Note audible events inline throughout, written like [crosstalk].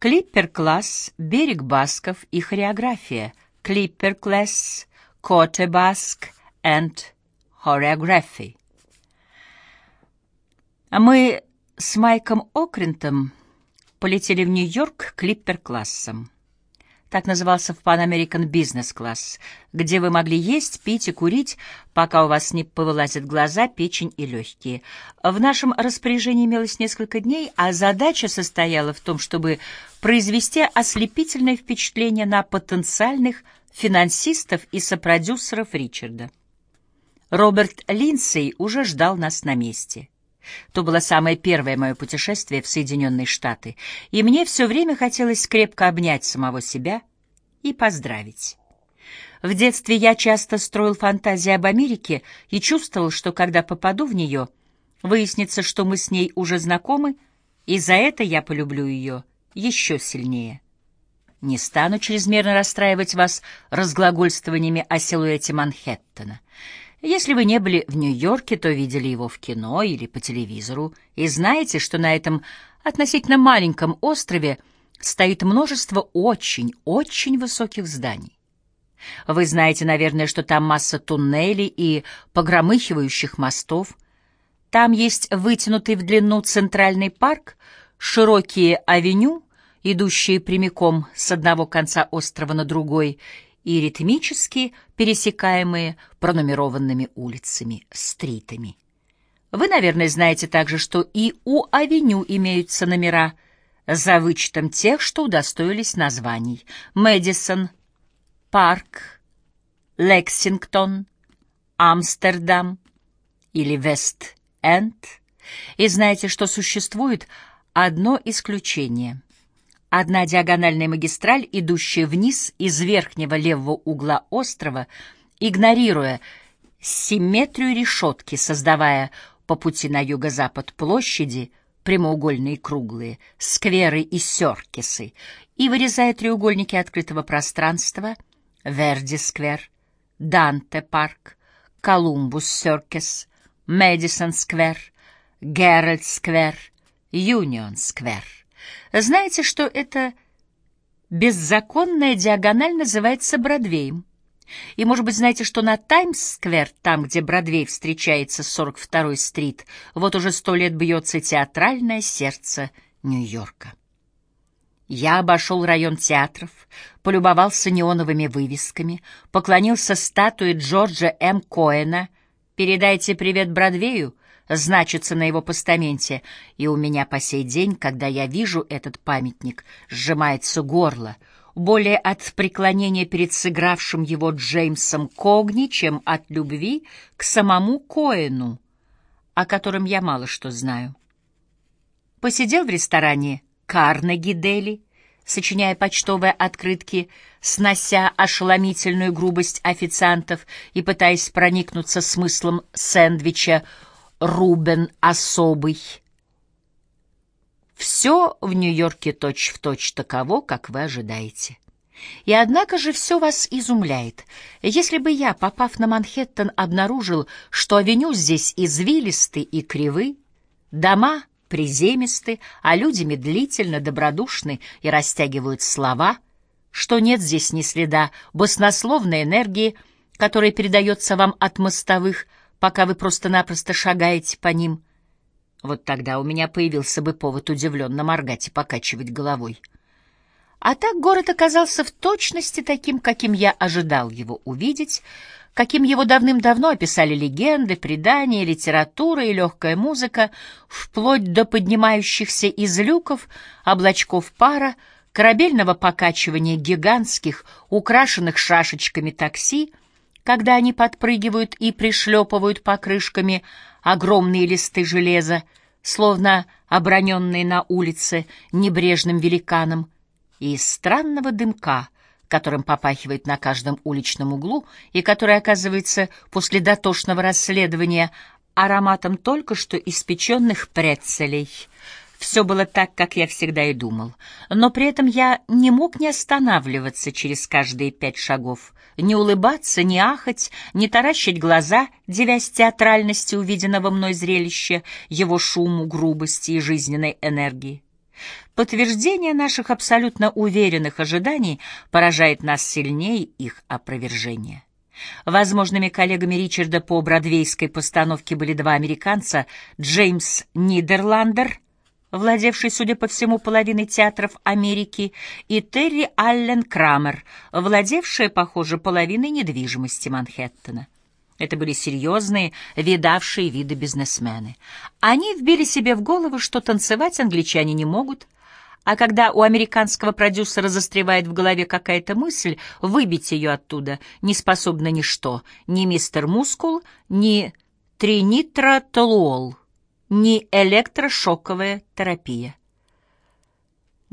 Клиппер-класс, берег басков и хореография. Клиппер-класс, коте баск and choreography. Мы с Майком Окрентом полетели в Нью-Йорк клиппер-классом. Так назывался в Pan American Business Class, где вы могли есть, пить и курить, пока у вас не повылазят глаза, печень и легкие. В нашем распоряжении имелось несколько дней, а задача состояла в том, чтобы произвести ослепительное впечатление на потенциальных финансистов и сопродюсеров Ричарда. Роберт Линдсей уже ждал нас на месте. То было самое первое мое путешествие в Соединенные Штаты, и мне все время хотелось крепко обнять самого себя и поздравить. В детстве я часто строил фантазии об Америке и чувствовал, что когда попаду в нее, выяснится, что мы с ней уже знакомы, и за это я полюблю ее еще сильнее. Не стану чрезмерно расстраивать вас разглагольствованиями о силуэте Манхэттена. Если вы не были в Нью-Йорке, то видели его в кино или по телевизору, и знаете, что на этом относительно маленьком острове стоит множество очень-очень высоких зданий. Вы знаете, наверное, что там масса туннелей и погромыхивающих мостов. Там есть вытянутый в длину центральный парк, широкие авеню, идущие прямиком с одного конца острова на другой, и ритмически пересекаемые пронумерованными улицами, стритами. Вы, наверное, знаете также, что и у авеню имеются номера за вычетом тех, что удостоились названий. Мэдисон, Парк, Лексингтон, Амстердам или Вест-Энд. И знаете, что существует одно исключение — Одна диагональная магистраль, идущая вниз из верхнего левого угла острова, игнорируя симметрию решетки, создавая по пути на юго-запад площади, прямоугольные круглые, скверы и серкисы, и вырезая треугольники открытого пространства, Верди-сквер, Данте-парк, Колумбус-серкис, Мэдисон-сквер, Геральд-сквер, Юнион-сквер. Знаете, что эта беззаконная диагональ называется Бродвеем? И, может быть, знаете, что на Таймс-сквер, там, где Бродвей встречается с 42-й стрит, вот уже сто лет бьется театральное сердце Нью-Йорка. Я обошел район театров, полюбовался неоновыми вывесками, поклонился статуе Джорджа М. Коэна «Передайте привет Бродвею», значится на его постаменте, и у меня по сей день, когда я вижу этот памятник, сжимается горло, более от преклонения перед сыгравшим его Джеймсом Когни, чем от любви к самому Коэну, о котором я мало что знаю. Посидел в ресторане Карнеги Дели, сочиняя почтовые открытки, снося ошеломительную грубость официантов и пытаясь проникнуться смыслом сэндвича Рубен особый. Все в Нью-Йорке точь-в-точь таково, как вы ожидаете. И однако же все вас изумляет. Если бы я, попав на Манхэттен, обнаружил, что авеню здесь извилисты и кривы, дома приземисты, а люди медлительно, добродушны и растягивают слова, что нет здесь ни следа баснословной энергии, которая передается вам от мостовых, пока вы просто-напросто шагаете по ним. Вот тогда у меня появился бы повод удивленно моргать и покачивать головой. А так город оказался в точности таким, каким я ожидал его увидеть, каким его давным-давно описали легенды, предания, литература и легкая музыка, вплоть до поднимающихся из люков облачков пара, корабельного покачивания гигантских, украшенных шашечками такси, когда они подпрыгивают и пришлепывают покрышками огромные листы железа, словно оброненные на улице небрежным великаном, и из странного дымка, которым попахивает на каждом уличном углу и который оказывается после дотошного расследования ароматом только что испеченных прецелей — все было так, как я всегда и думал. Но при этом я не мог не останавливаться через каждые пять шагов, не улыбаться, не ахать, не таращить глаза, девясь театральности увиденного мной зрелища, его шуму, грубости и жизненной энергии. Подтверждение наших абсолютно уверенных ожиданий поражает нас сильнее их опровержения. Возможными коллегами Ричарда по бродвейской постановке были два американца Джеймс Нидерландер, владевший, судя по всему, половиной театров Америки, и Терри Аллен Крамер, владевшая, похоже, половиной недвижимости Манхэттена. Это были серьезные, видавшие виды бизнесмены. Они вбили себе в голову, что танцевать англичане не могут, а когда у американского продюсера застревает в голове какая-то мысль, выбить ее оттуда не способна ничто, ни мистер Мускул, ни тринитротолуол, ни электрошоковая терапия.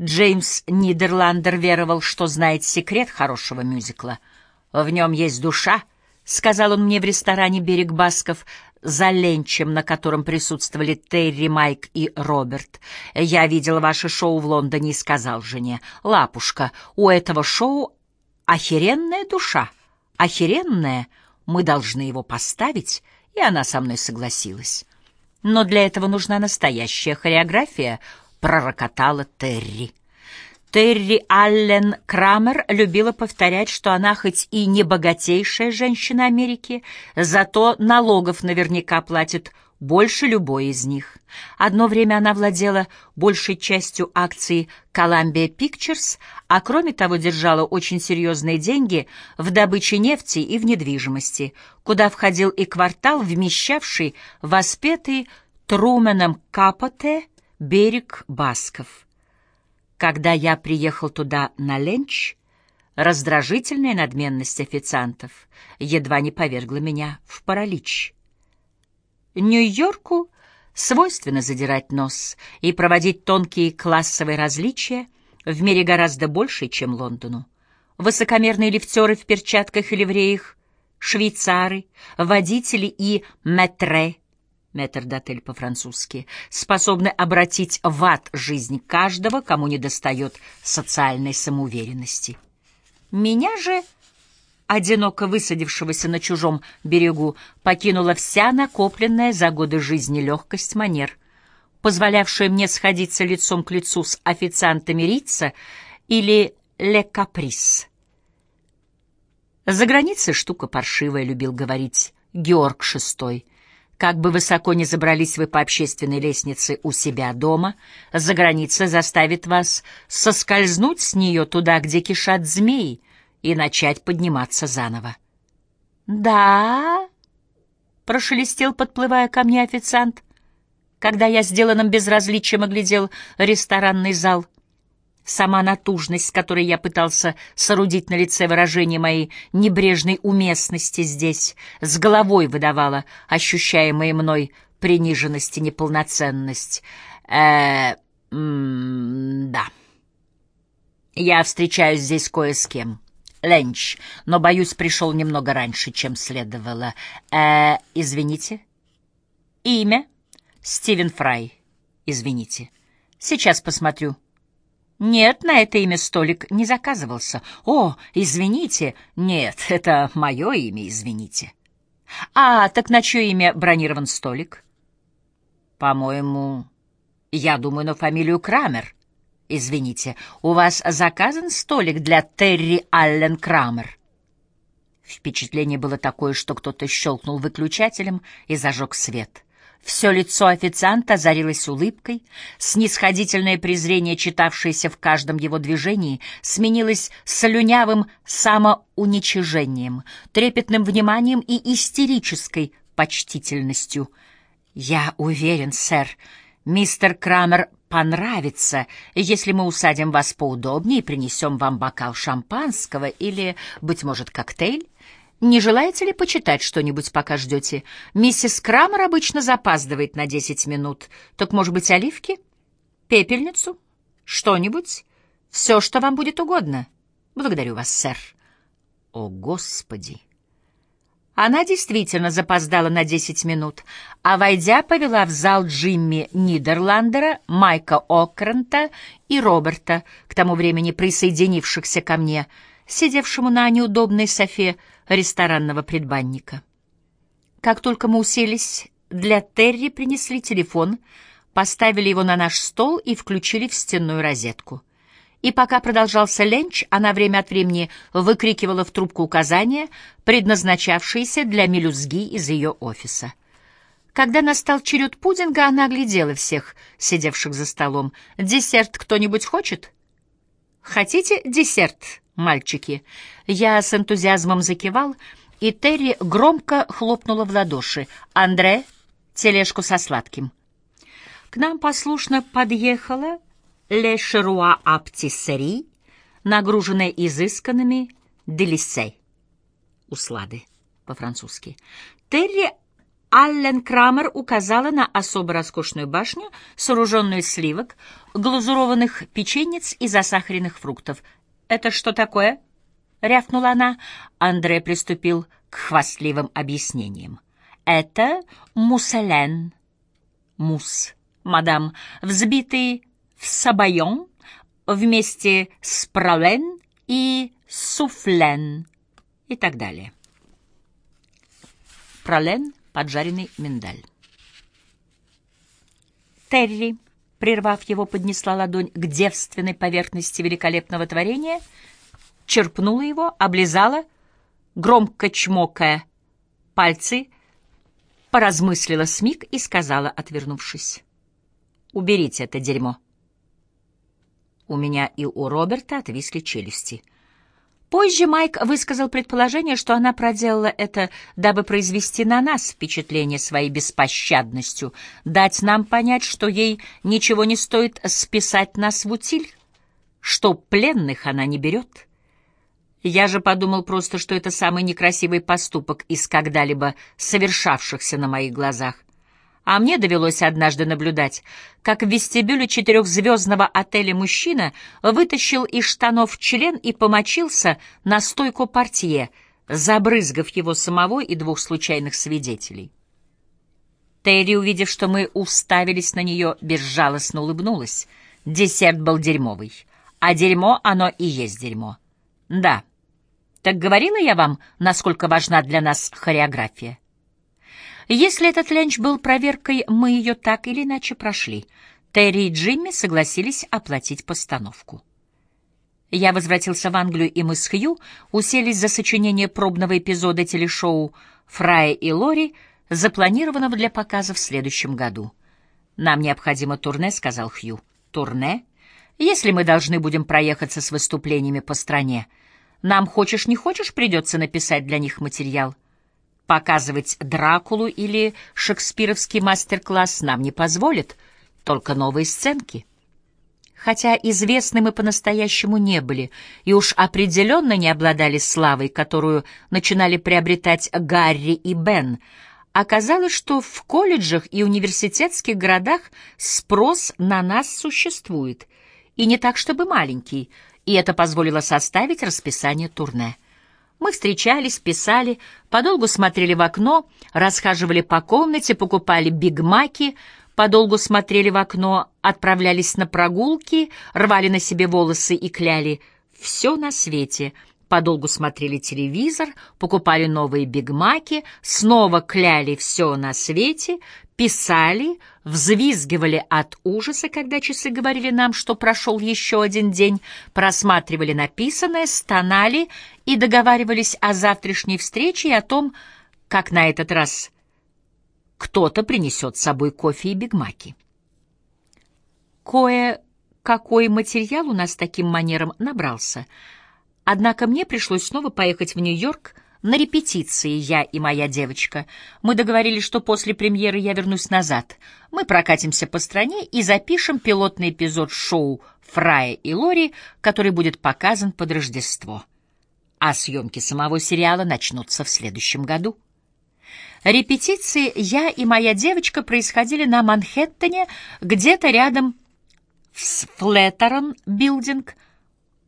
Джеймс Нидерландер веровал, что знает секрет хорошего мюзикла. В нем есть душа —— сказал он мне в ресторане «Берег Басков», за ленчем, на котором присутствовали Терри, Майк и Роберт. Я видел ваше шоу в Лондоне и сказал жене, «Лапушка, у этого шоу охеренная душа, охеренная, мы должны его поставить», и она со мной согласилась. «Но для этого нужна настоящая хореография», — пророкотала Терри. Терри Аллен Крамер любила повторять, что она хоть и не богатейшая женщина Америки, зато налогов наверняка платит больше любой из них. Одно время она владела большей частью акций Columbia Pictures, а кроме того держала очень серьезные деньги в добыче нефти и в недвижимости, куда входил и квартал, вмещавший воспетый Труменом Капоте берег Басков. Когда я приехал туда на ленч, раздражительная надменность официантов едва не повергла меня в паралич. Нью-Йорку свойственно задирать нос и проводить тонкие классовые различия в мире гораздо больше, чем Лондону. Высокомерные лифтеры в перчатках и ливреях, швейцары, водители и метре — метрдотель по-французски, способны обратить в ад жизнь каждого, кому недостает социальной самоуверенности. Меня же, одиноко высадившегося на чужом берегу, покинула вся накопленная за годы жизни легкость манер, позволявшая мне сходиться лицом к лицу с официантами Рица или «Ле Каприс». За границей штука паршивая, любил говорить Георг VI — как бы высоко ни забрались вы по общественной лестнице у себя дома, за граница заставит вас соскользнуть с нее туда, где кишат змеи, и начать подниматься заново. «Да?» — прошелестел, подплывая ко мне официант, когда я сделанным безразличием оглядел ресторанный зал — Сама натужность, с которой я пытался соорудить на лице выражение моей небрежной уместности здесь, с головой выдавала ощущаемые мной приниженность и неполноценность. э да. Я встречаюсь здесь кое с кем. Ленч, но, боюсь, пришел немного раньше, чем следовало. э извините? Имя? Стивен Фрай. Извините. Сейчас посмотрю. Нет, на это имя столик не заказывался. О, извините. Нет, [laughs] это мое имя, извините. А, так на чье имя бронирован столик? По-моему, я думаю на фамилию Крамер. Извините, у вас заказан столик для Терри Аллен Крамер? Впечатление было такое, что кто-то щелкнул выключателем и зажег свет. Все лицо официанта озарилось улыбкой, снисходительное презрение, читавшееся в каждом его движении, сменилось слюнявым самоуничижением, трепетным вниманием и истерической почтительностью. «Я уверен, сэр, мистер Крамер понравится, если мы усадим вас поудобнее и принесем вам бокал шампанского или, быть может, коктейль. Не желаете ли почитать что-нибудь, пока ждете? Миссис Крамер обычно запаздывает на десять минут. Так, может быть, оливки? Пепельницу? Что-нибудь? Все, что вам будет угодно. Благодарю вас, сэр. О, Господи! Она действительно запоздала на десять минут, а, войдя, повела в зал Джимми Нидерландера, Майка Окрента и Роберта, к тому времени присоединившихся ко мне, сидевшему на неудобной софе, ресторанного предбанника. Как только мы уселись, для Терри принесли телефон, поставили его на наш стол и включили в стенную розетку. И пока продолжался ленч, она время от времени выкрикивала в трубку указания, предназначавшиеся для мелюзги из ее офиса. Когда настал черед пудинга, она оглядела всех, сидевших за столом. «Десерт кто-нибудь хочет?» «Хотите десерт, мальчики?» Я с энтузиазмом закивал, и Терри громко хлопнула в ладоши. «Андре, тележку со сладким». К нам послушно подъехала «Ле Шеруа Аптиссери», нагруженная изысканными «Делисей» — услады по-французски. Терри Аллен Крамер указала на особо роскошную башню, сооруженную из сливок, глазурованных печенец и засахаренных фруктов. «Это что такое?» — рявкнула она. Андре приступил к хвастливым объяснениям. «Это мусселен». «Мусс, мадам, взбитый сабайон вместе с пролен и суфлен» и так далее. Пролен — поджаренный миндаль. Терри, прервав его, поднесла ладонь к девственной поверхности великолепного творения, черпнула его, облизала, громко чмокая пальцы, поразмыслила смиг и сказала, отвернувшись, «Уберите это дерьмо». У меня и у Роберта отвисли челюсти — Позже Майк высказал предположение, что она проделала это, дабы произвести на нас впечатление своей беспощадностью, дать нам понять, что ей ничего не стоит списать нас в утиль, что пленных она не берет. Я же подумал просто, что это самый некрасивый поступок из когда-либо совершавшихся на моих глазах. А мне довелось однажды наблюдать, как в вестибюле четырехзвездного отеля мужчина вытащил из штанов член и помочился на стойку портье, забрызгав его самого и двух случайных свидетелей. Терри, увидев, что мы уставились на нее, безжалостно улыбнулась. Десерт был дерьмовый. А дерьмо, оно и есть дерьмо. Да. Так говорила я вам, насколько важна для нас хореография? Если этот ленч был проверкой, мы ее так или иначе прошли. Терри и Джимми согласились оплатить постановку. Я возвратился в Англию, и мы с Хью уселись за сочинение пробного эпизода телешоу «Фрая и Лори», запланированного для показа в следующем году. «Нам необходимо турне», — сказал Хью. «Турне? Если мы должны будем проехаться с выступлениями по стране, нам, хочешь не хочешь, придется написать для них материал». Показывать Дракулу или шекспировский мастер-класс нам не позволит, только новые сценки. Хотя известны мы по-настоящему не были и уж определенно не обладали славой, которую начинали приобретать Гарри и Бен, оказалось, что в колледжах и университетских городах спрос на нас существует, и не так чтобы маленький, и это позволило составить расписание турне. Мы встречались, писали, подолгу смотрели в окно, расхаживали по комнате, покупали бигмаки, подолгу смотрели в окно, отправлялись на прогулки, рвали на себе волосы и кляли. «все на свете», подолгу смотрели телевизор, покупали новые бигмаки, снова кляли «все на свете», писали, взвизгивали от ужаса, когда часы говорили нам, что прошел еще один день, просматривали написанное, стонали и договаривались о завтрашней встрече и о том, как на этот раз кто-то принесет с собой кофе и бигмаки. Кое-какой материал у нас таким манером набрался, однако мне пришлось снова поехать в Нью-Йорк, на репетиции я и моя девочка. Мы договорились, что после премьеры я вернусь назад. Мы прокатимся по стране и запишем пилотный эпизод шоу «Фрая и Лори», который будет показан под Рождество. А съемки самого сериала начнутся в следующем году. Репетиции я и моя девочка происходили на Манхэттене, где-то рядом с Флеттерон Билдинг,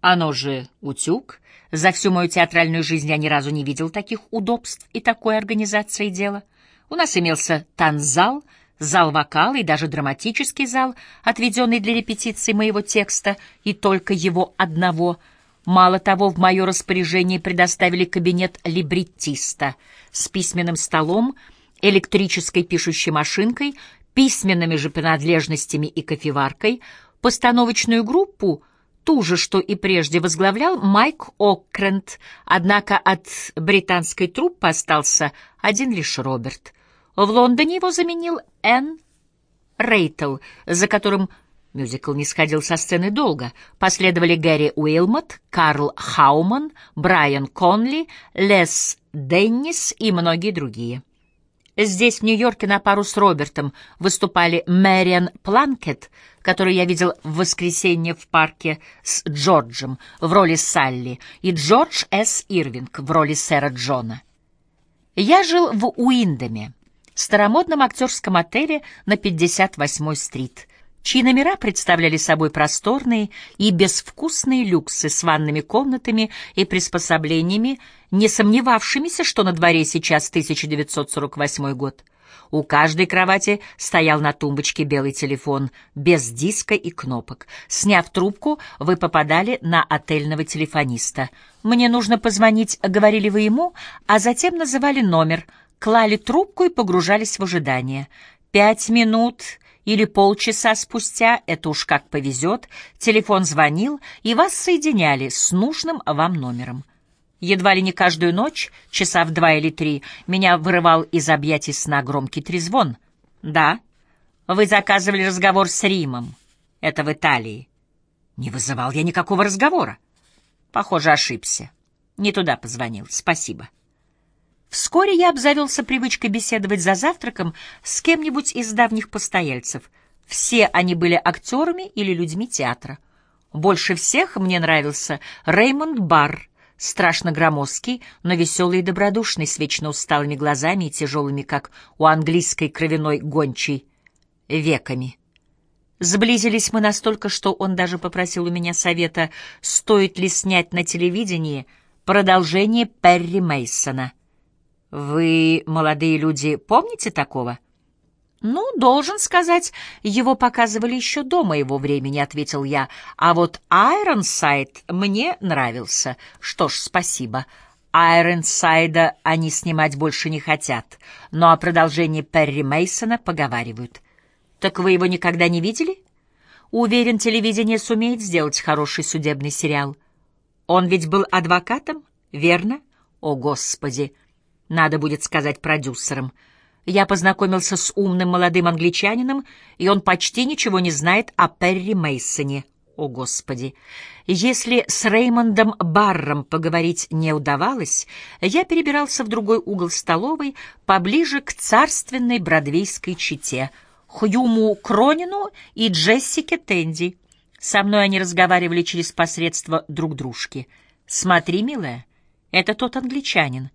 оно же «Утюг», за всю мою театральную жизнь я ни разу не видел таких удобств и такой организации дела. У нас имелся танцзал, зал вокала и даже драматический зал, отведенный для репетиции моего текста, и только его одного. Мало того, в мое распоряжение предоставили кабинет либреттиста с письменным столом, электрической пишущей машинкой, письменными же принадлежностями и кофеваркой, постановочную группу, ту же, что и прежде возглавлял Майк Оккрент, однако от британской труппы остался один лишь Роберт. В Лондоне его заменил Энн Рейтл, за которым Мюзикл не сходил со сцены долго. Последовали Гэри Уилмот, Карл Хауман, Брайан Конли, Лес Деннис и многие другие. Здесь, в Нью-Йорке, на пару с Робертом выступали Мэриан Планкет, которую я видел в воскресенье в парке с Джорджем в роли Салли, и Джордж С. Ирвинг в роли сэра Джона. Я жил в Уиндоме, старомодном актерском отеле на 58-й стрит чьи номера представляли собой просторные и безвкусные люксы с ванными комнатами и приспособлениями, не сомневавшимися, что на дворе сейчас 1948 год. У каждой кровати стоял на тумбочке белый телефон, без диска и кнопок. Сняв трубку, вы попадали на отельного телефониста. «Мне нужно позвонить», — говорили вы ему, а затем называли номер, клали трубку и погружались в ожидание. Пять минут или полчаса спустя, это уж как повезет, телефон звонил, и вас соединяли с нужным вам номером. Едва ли не каждую ночь, часа в два или три, меня вырывал из объятий сна громкий трезвон. «Да, вы заказывали разговор с Римом. Это в Италии». «Не вызывал я никакого разговора». «Похоже, ошибся. Не туда позвонил. Спасибо». Вскоре я обзавелся привычкой беседовать за завтраком с кем-нибудь из давних постояльцев. Все они были актерами или людьми театра. Больше всех мне нравился Реймонд Барр, страшно громоздкий, но веселый и добродушный, с вечно усталыми глазами и тяжелыми, как у английской кровяной гончей, веками. Сблизились мы настолько, что он даже попросил у меня совета, стоит ли снять на телевидении продолжение Перри Мейсона. Вы, молодые люди, помните такого? Ну, должен сказать, его показывали еще до моего времени, ответил я. А вот Айронсайд мне нравился. Что ж, спасибо. Айронсайда они снимать больше не хотят, но о продолжении Перри Мейсона поговаривают. Так вы его никогда не видели? Уверен, телевидение сумеет сделать хороший судебный сериал. Он ведь был адвокатом, верно? О, Господи! Надо будет сказать продюсерам. Я познакомился с умным молодым англичанином, и он почти ничего не знает о Перри Мейсоне. О, Господи! Если с Реймондом Барром поговорить не удавалось, я перебирался в другой угол столовой, поближе к царственной бродвейской чете, Хьюму Кронину и Джессике Тенди. Со мной они разговаривали через посредство друг дружки. «Смотри, милая, это тот англичанин».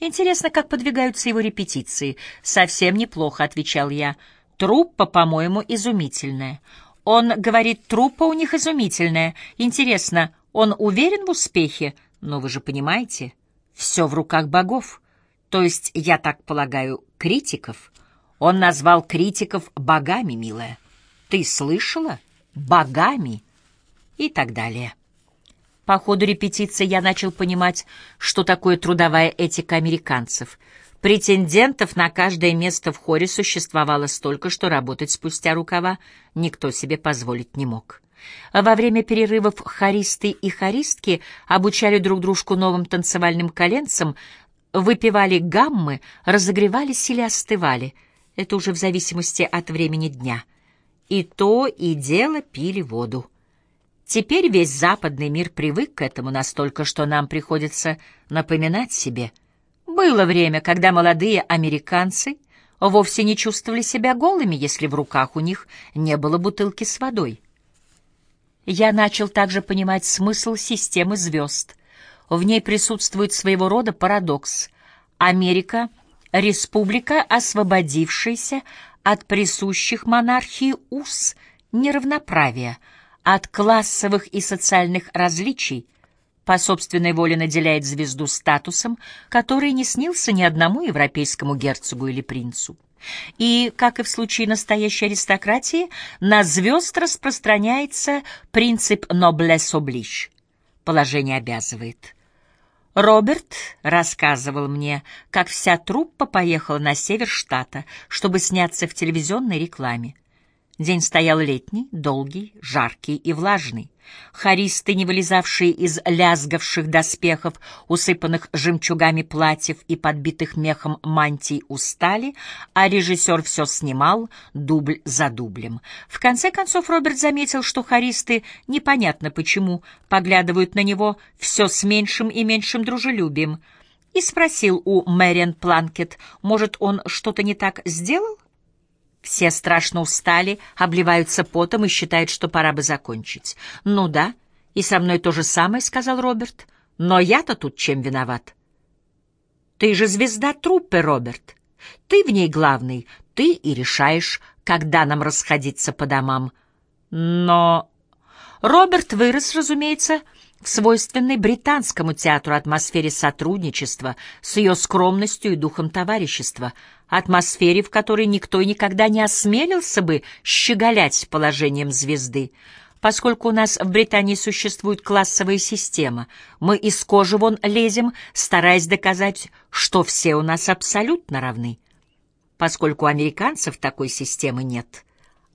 Интересно, как подвигаются его репетиции. Совсем неплохо, отвечал я. Труппа, по-моему, изумительная. Он говорит, труппа у них изумительная. Интересно, он уверен в успехе? Но вы же понимаете, все в руках богов. То есть, я так полагаю, критиков. Он назвал критиков богами, милая. Ты слышала? Богами. И так далее. По ходу репетиции я начал понимать, что такое трудовая этика американцев. Претендентов на каждое место в хоре существовало столько, что работать спустя рукава никто себе позволить не мог. Во время перерывов хористы и хористки обучали друг дружку новым танцевальным коленцам, выпивали гаммы, разогревались или остывали. Это уже в зависимости от времени дня. И то, и дело пили воду. Теперь весь западный мир привык к этому настолько, что нам приходится напоминать себе. Было время, когда молодые американцы вовсе не чувствовали себя голыми, если в руках у них не было бутылки с водой. Я начал также понимать смысл системы звезд. В ней присутствует своего рода парадокс. Америка — республика, освободившаяся от присущих монархии уз неравноправия — от классовых и социальных различий, по собственной воле наделяет звезду статусом, который не снился ни одному европейскому герцогу или принцу. И, как и в случае настоящей аристократии, на звезд распространяется принцип «noblesse oblige» — положение обязывает. Роберт рассказывал мне, как вся труппа поехала на север штата, чтобы сняться в телевизионной рекламе. День стоял летний, долгий, жаркий и влажный. Харисты, не вылезавшие из лязгавших доспехов, усыпанных жемчугами платьев и подбитых мехом мантий, устали, а режиссер все снимал, дубль за дублем. В конце концов Роберт заметил, что харисты, непонятно почему, поглядывают на него все с меньшим и меньшим дружелюбием, и спросил у Мэриан Планкет, может, он что-то не так сделал? Все страшно устали, обливаются потом и считают, что пора бы закончить. «Ну да, и со мной то же самое», — сказал Роберт. «Но я-то тут чем виноват?» «Ты же звезда труппы, Роберт. Ты в ней главный, ты и решаешь, когда нам расходиться по домам». «Но...» Роберт вырос, разумеется, — свойственной британскому театру атмосфере сотрудничества с ее скромностью и духом товарищества, атмосфере, в которой никто никогда не осмелился бы щеголять положением звезды. Поскольку у нас в Британии существует классовая система, мы из кожи вон лезем, стараясь доказать, что все у нас абсолютно равны. Поскольку у американцев такой системы нет,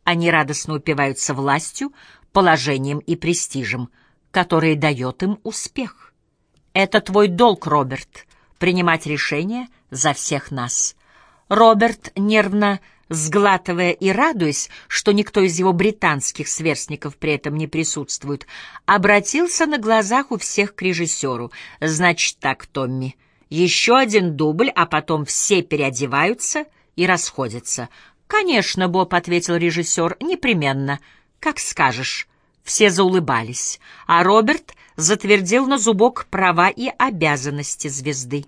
они радостно упиваются властью, положением и престижем – который дает им успех. Это твой долг, Роберт, принимать решения за всех нас. Роберт, нервно сглатывая и радуясь, что никто из его британских сверстников при этом не присутствует, обратился на глазах у всех к режиссеру. «Значит так, Томми, еще один дубль, а потом все переодеваются и расходятся». «Конечно, Боб», — ответил режиссер, — «непременно. Как скажешь». Все заулыбались, а Роберт затвердил на зубок права и обязанности звезды.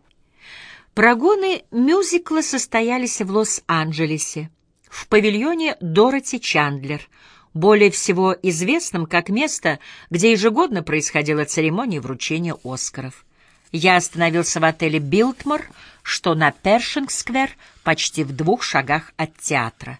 Прогоны мюзикла состоялись в Лос-Анджелесе, в павильоне Дороти Чандлер, более всего известном как место, где ежегодно происходила церемония вручения Оскаров. Я остановился в отеле «Билтмор», что на Першинг-сквер, почти в двух шагах от театра.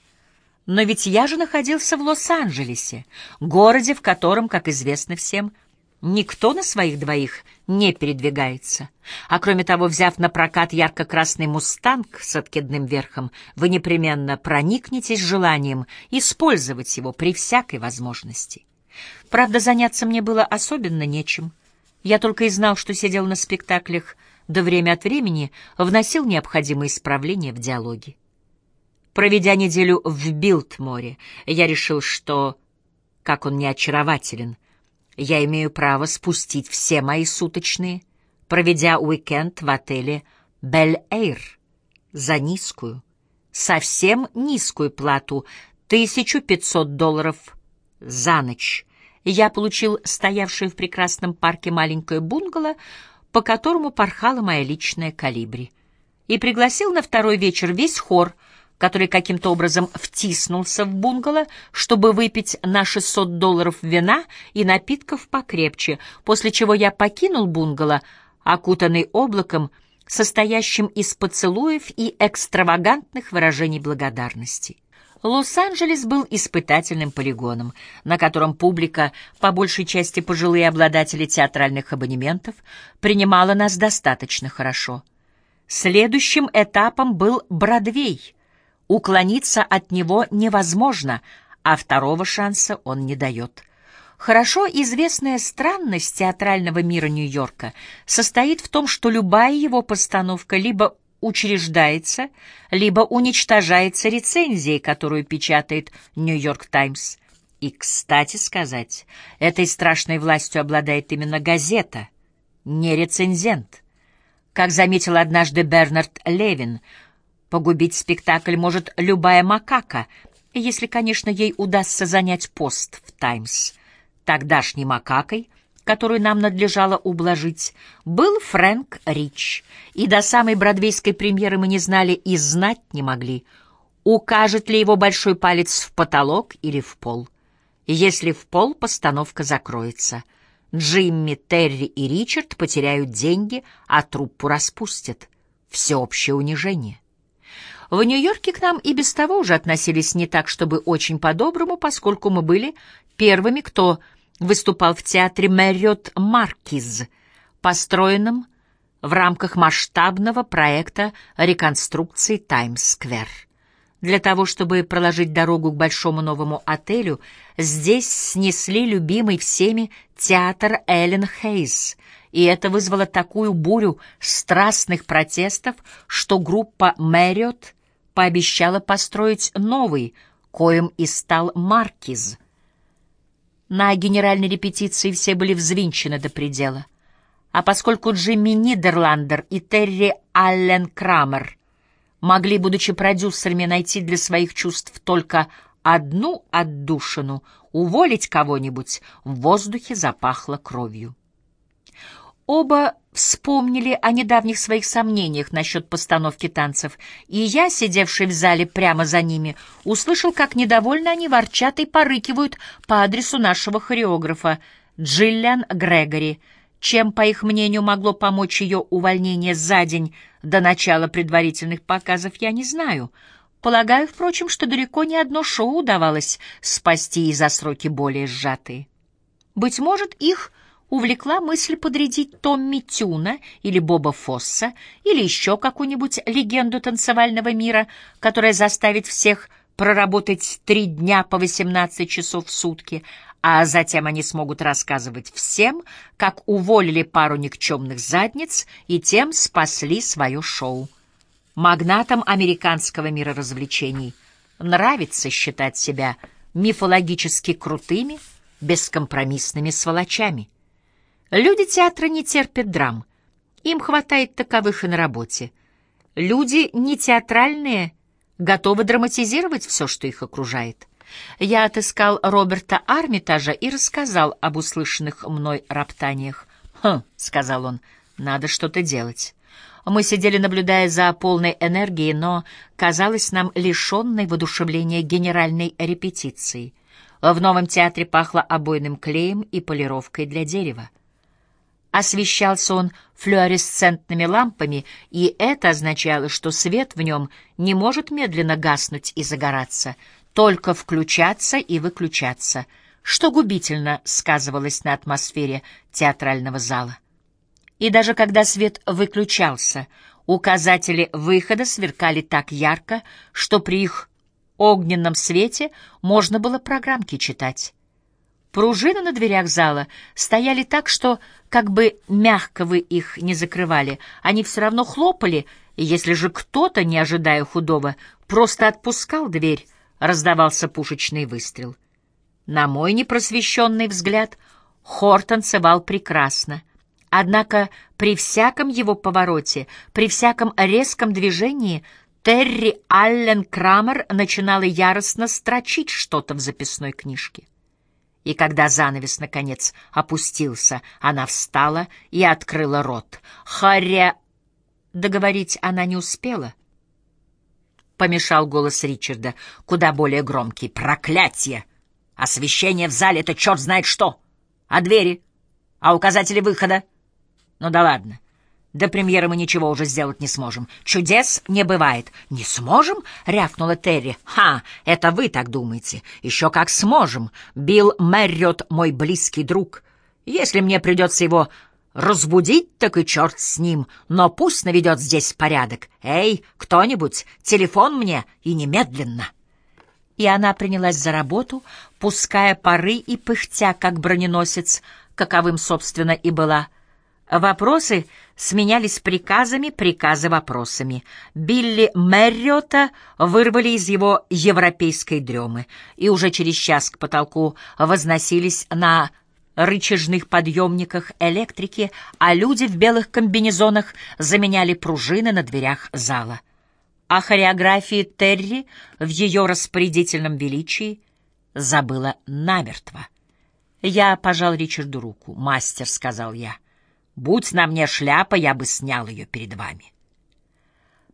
Но ведь я же находился в Лос-Анджелесе, городе, в котором, как известно всем, никто на своих двоих не передвигается. А кроме того, взяв на прокат ярко-красный «Мустанг» с откидным верхом, вы непременно проникнетесь желанием использовать его при всякой возможности. Правда, заняться мне было особенно нечем. Я только и знал, что сидел на спектаклях, да время от времени вносил необходимые исправления в диалоги. Проведя неделю в Билтморе, я решил, что, как он не очарователен, я имею право спустить все мои суточные, проведя уикенд в отеле «Бель-Эйр» за низкую, совсем низкую плату, 1500 долларов за ночь. Я получил стоявшее в прекрасном парке маленькое бунгало, по которому порхала моя личная калибри, и пригласил на второй вечер весь хор — который каким-то образом втиснулся в бунгало, чтобы выпить на 600 долларов вина и напитков покрепче, после чего я покинул бунгало, окутанный облаком, состоящим из поцелуев и экстравагантных выражений благодарности. Лос-Анджелес был испытательным полигоном, на котором публика, по большей части пожилые обладатели театральных абонементов, принимала нас достаточно хорошо. Следующим этапом был Бродвей — Уклониться от него невозможно, а второго шанса он не дает. Хорошо известная странность театрального мира Нью-Йорка состоит в том, что любая его постановка либо учреждается, либо уничтожается рецензией, которую печатает «Нью-Йорк Таймс». И, кстати сказать, этой страшной властью обладает именно газета, не рецензент. Как заметил однажды Бернард Левин – Погубить спектакль может любая макака, если, конечно, ей удастся занять пост в «Таймс». Тогдашней макакой, которую нам надлежало ублажить, был Фрэнк Рич, и до самой бродвейской премьеры мы не знали и знать не могли, укажет ли его большой палец в потолок или в пол. Если в пол, постановка закроется. Джимми, Терри и Ричард потеряют деньги, а труппу распустят. Всеобщее унижение. В Нью-Йорке к нам и без того уже относились не так, чтобы очень по-доброму, поскольку мы были первыми, кто выступал в театре Мэриот Маркиз, построенном в рамках масштабного проекта реконструкции Таймс-сквер. Для того, чтобы проложить дорогу к большому новому отелю, здесь снесли любимый всеми театр Эллен Хейс, и это вызвало такую бурю страстных протестов, что группа Мэриот пообещала построить новый, коим и стал Маркиз. На генеральной репетиции все были взвинчены до предела. А поскольку Джимми Нидерландер и Терри Аллен Крамер могли, будучи продюсерами, найти для своих чувств только одну отдушину, уволить кого-нибудь, в воздухе запахло кровью. Оба вспомнили о недавних своих сомнениях насчет постановки танцев, и я, сидевший в зале прямо за ними, услышал, как недовольно они ворчат и порыкивают по адресу нашего хореографа Джиллиан Грегори, чем, по их мнению, могло помочь ее увольнение за день до начала предварительных показов, я не знаю. Полагаю, впрочем, что далеко не одно шоу удавалось спасти и за сроки более сжатые. Быть может, их увлекла мысль подрядить Томми Тюна или Боба Фосса или еще какую-нибудь легенду танцевального мира, которая заставит всех проработать три дня по 18 часов в сутки, а затем они смогут рассказывать всем, как уволили пару никчемных задниц и тем спасли свое шоу. Магнатам американского мира развлечений нравится считать себя мифологически крутыми, бескомпромиссными сволочами. Люди театра не терпят драм, им хватает таковых и на работе. Люди не театральные, готовы драматизировать все, что их окружает. Я отыскал Роберта Армитажа и рассказал об услышанных мной роптаниях. «Хм», — сказал он, — «надо что-то делать». Мы сидели, наблюдая за полной энергией, но казалось нам лишенной воодушевления генеральной репетиции. В новом театре пахло обойным клеем и полировкой для дерева. Освещался он флуоресцентными лампами, и это означало, что свет в нем не может медленно гаснуть и загораться — только включаться и выключаться, что губительно сказывалось на атмосфере театрального зала. И даже когда свет выключался, указатели выхода сверкали так ярко, что при их огненном свете можно было программки читать. Пружины на дверях зала стояли так, что, как бы мягко вы их не закрывали, они все равно хлопали, и если же кто-то, не ожидая худого, просто отпускал дверь, раздавался пушечный выстрел. На мой непросвещенный взгляд, хор танцевал прекрасно. Однако при всяком его повороте, при всяком резком движении Терри Аллен Крамер начинала яростно строчить что-то в записной книжке. И когда занавес, наконец, опустился, она встала и открыла рот. Харя... Договорить она не успела —— помешал голос Ричарда, куда более громкий. «Проклятие! Освещение в зале — это черт знает что! А двери? А указатели выхода? Ну да ладно. До премьеры мы ничего уже сделать не сможем. Чудес не бывает. Не сможем? — рявкнула Терри. Ха, это вы так думаете. Еще как сможем. Билл Мэрриот мой близкий друг. Если мне придется его Разбудить так и черт с ним, но пусть наведет здесь порядок. Эй, кто-нибудь, телефон мне и немедленно. И она принялась за работу, пуская пары и пыхтя, как броненосец, каковым, собственно, и была. Вопросы сменялись приказами, приказы вопросами. Билли Мерриота вырвали из его европейской дремы, и уже через час к потолку возносились на рычажных подъемниках электрики, а люди в белых комбинезонах заменяли пружины на дверях зала. О хореографии Терри в ее распорядительном величии забыла намертво. Я пожал Ричарду руку. «Мастер», — сказал я, — «будь на мне шляпа, я бы снял ее перед вами».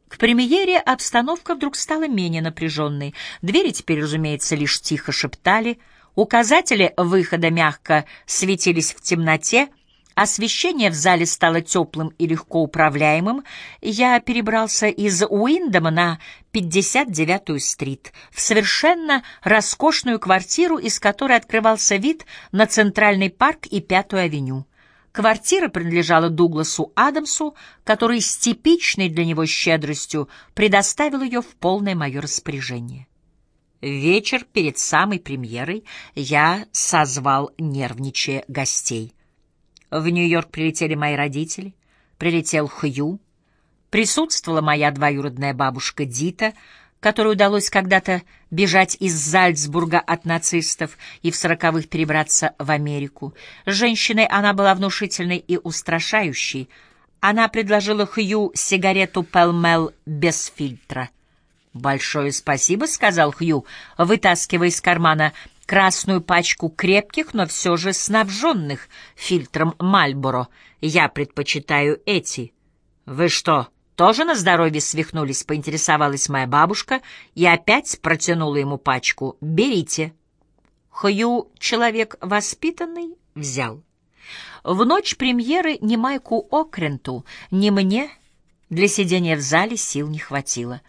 К премьере обстановка вдруг стала менее напряженной. Двери теперь, разумеется, лишь тихо шептали — Указатели выхода мягко светились в темноте, освещение в зале стало теплым и легко управляемым. Я перебрался из Уиндома на 59-ю стрит, в совершенно роскошную квартиру, из которой открывался вид на Центральный парк и Пятую авеню. Квартира принадлежала Дугласу Адамсу, который с типичной для него щедростью предоставил ее в полное мое распоряжение. Вечер перед самой премьерой я созвал, нервничая, гостей. В Нью-Йорк прилетели мои родители, прилетел Хью, присутствовала моя двоюродная бабушка Дита — которой удалось когда-то бежать из Зальцбурга от нацистов и в сороковых перебраться в Америку. Женщиной она была внушительной и устрашающей. Она предложила Хью сигарету Пелмел без фильтра. «Большое спасибо», — сказал Хью, вытаскивая из кармана красную пачку крепких, но все же снабженных фильтром Мальборо. «Я предпочитаю эти». «Вы что?» Тоже на здоровье свихнулись?» — поинтересовалась моя бабушка и опять протянула ему пачку. «Берите». Хью, человек воспитанный, взял. В ночь премьеры ни Майку Окренту, ни мне для сидения в зале сил не хватило.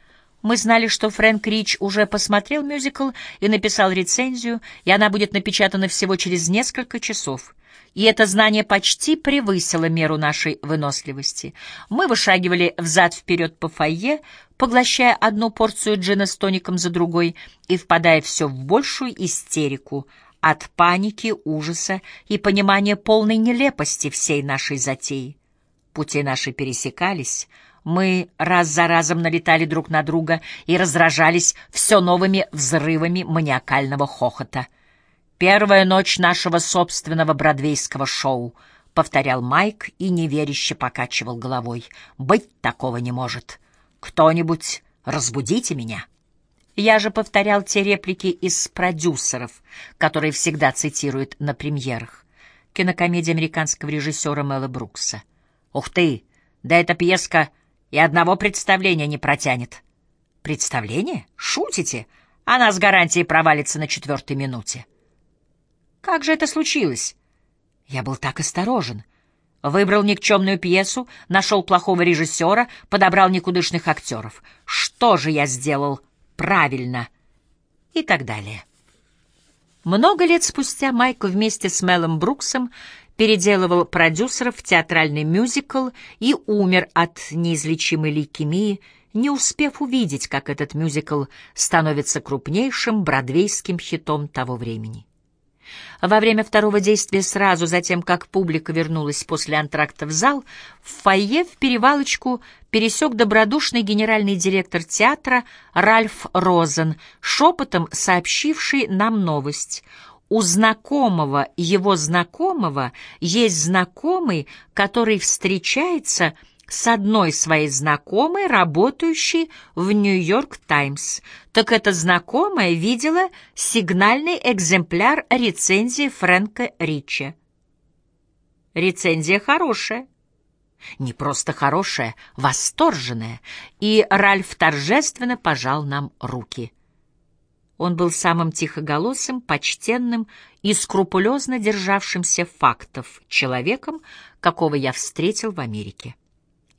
Мы знали, что Фрэнк Рич уже посмотрел мюзикл и написал рецензию, и она будет напечатана всего через несколько часов и это знание почти превысило меру нашей выносливости. Мы вышагивали взад-вперед по фойе, поглощая одну порцию джина с тоником за другой и впадая все в большую истерику от паники, ужаса и понимания полной нелепости всей нашей затеи. Пути наши пересекались, мы раз за разом налетали друг на друга и раздражались все новыми взрывами маниакального хохота — «Первая ночь нашего собственного бродвейского шоу», — повторял Майк и неверяще покачивал головой. «Быть такого не может. Кто-нибудь разбудите меня». Я же повторял те реплики из продюсеров, которые всегда цитируют на премьерах. Кинокомедия американского режиссера Мэла Брукса. «Ух ты! Да эта пьеска и одного представления не протянет». «Представление? Шутите? Она с гарантией провалится на четвертой минуте». Как же это случилось? Я был так осторожен. Выбрал никчемную пьесу, нашел плохого режиссера, подобрал никудышных актеров. Что же я сделал правильно? И так далее. Много лет спустя Майк вместе с Мелом Бруксом переделывал продюсеров в театральный мюзикл и умер от неизлечимой лейкемии, не успев увидеть, как этот мюзикл становится крупнейшим бродвейским хитом того времени. Во время второго действия, сразу за тем, как публика вернулась после антракта в зал, в фойе в перевалочку пересек добродушный генеральный директор театра Ральф Розен, шепотом сообщивший нам новость. У знакомого его знакомого есть знакомый, который встречается с одной своей знакомой, работающей в «Нью-Йорк Таймс». Так эта знакомая видела сигнальный экземпляр рецензии Фрэнка Рича. Рецензия хорошая. Не просто хорошая, восторженная. И Ральф торжественно пожал нам руки. Он был самым тихоголосым, почтенным и скрупулезно державшимся фактов человеком, какого я встретил в Америке.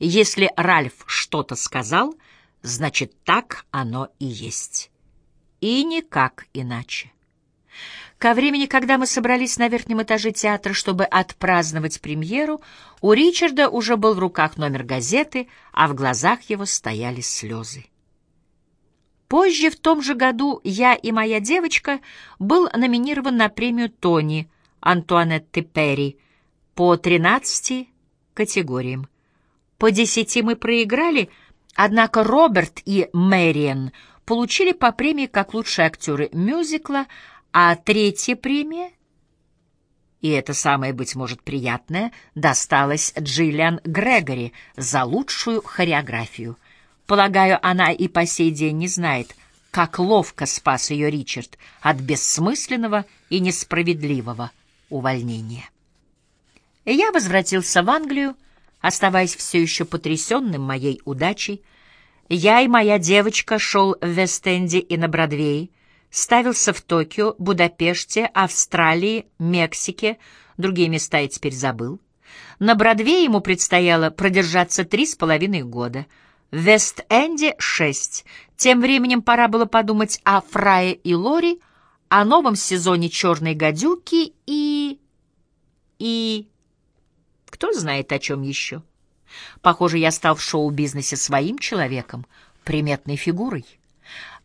Если Ральф что-то сказал, значит, так оно и есть. И никак иначе. Ко времени, когда мы собрались на верхнем этаже театра, чтобы отпраздновать премьеру, у Ричарда уже был в руках номер газеты, а в глазах его стояли слезы. Позже, в том же году, я и моя девочка был номинирован на премию Тони Антуанетты Перри по 13 категориям. По десяти мы проиграли, однако Роберт и Мэриан получили по премии как лучшие актеры мюзикла, а третья премия, и это самое, быть может, приятное, досталась Джиллиан Грегори за лучшую хореографию. Полагаю, она и по сей день не знает, как ловко спас ее Ричард от бессмысленного и несправедливого увольнения. Я возвратился в Англию, Оставаясь все еще потрясенным моей удачей, я и моя девочка шел в Вест-Энде и на Бродвее, ставился в Токио, Будапеште, Австралии, Мексике, другие места я теперь забыл. На Бродвее ему предстояло продержаться три с половиной года, в Вест-Энде — шесть. Тем временем пора было подумать о Фрае и Лори, о новом сезоне «Черной гадюки» и... и... кто знает о чем еще. Похоже, я стал в шоу-бизнесе своим человеком, приметной фигурой.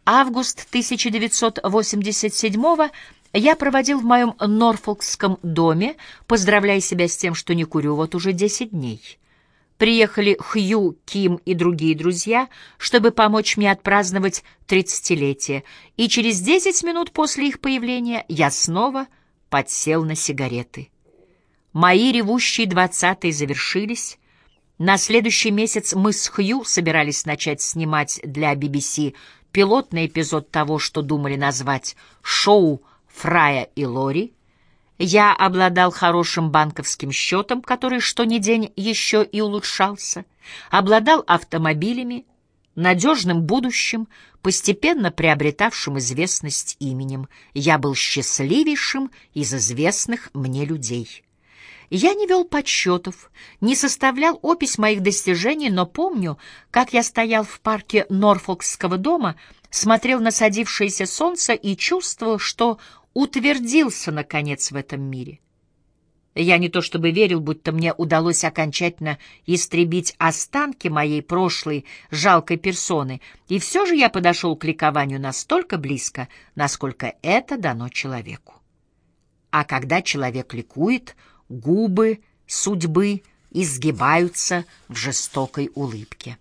Август 1987 я проводил в моем Норфолкском доме, поздравляя себя с тем, что не курю вот уже 10 дней. Приехали Хью, Ким и другие друзья, чтобы помочь мне отпраздновать тридцатилетие, и через 10 минут после их появления я снова подсел на сигареты. Мои ревущие двадцатые завершились. На следующий месяц мы с Хью собирались начать снимать для BBC пилотный эпизод того, что думали назвать «Шоу Фрая и Лори». Я обладал хорошим банковским счетом, который что ни день еще и улучшался, обладал автомобилями, надежным будущим, постепенно приобретавшим известность именем. Я был счастливейшим из известных мне людей. Я не вел подсчетов, не составлял опись моих достижений, но помню, как я стоял в парке Норфолкского дома, смотрел на садившееся солнце и чувствовал, что утвердился, наконец, в этом мире. Я не то чтобы верил, будто мне удалось окончательно истребить останки моей прошлой жалкой персоны, и все же я подошел к ликованию настолько близко, насколько это дано человеку. А когда человек ликует — губы судьбы изгибаются в жестокой улыбке.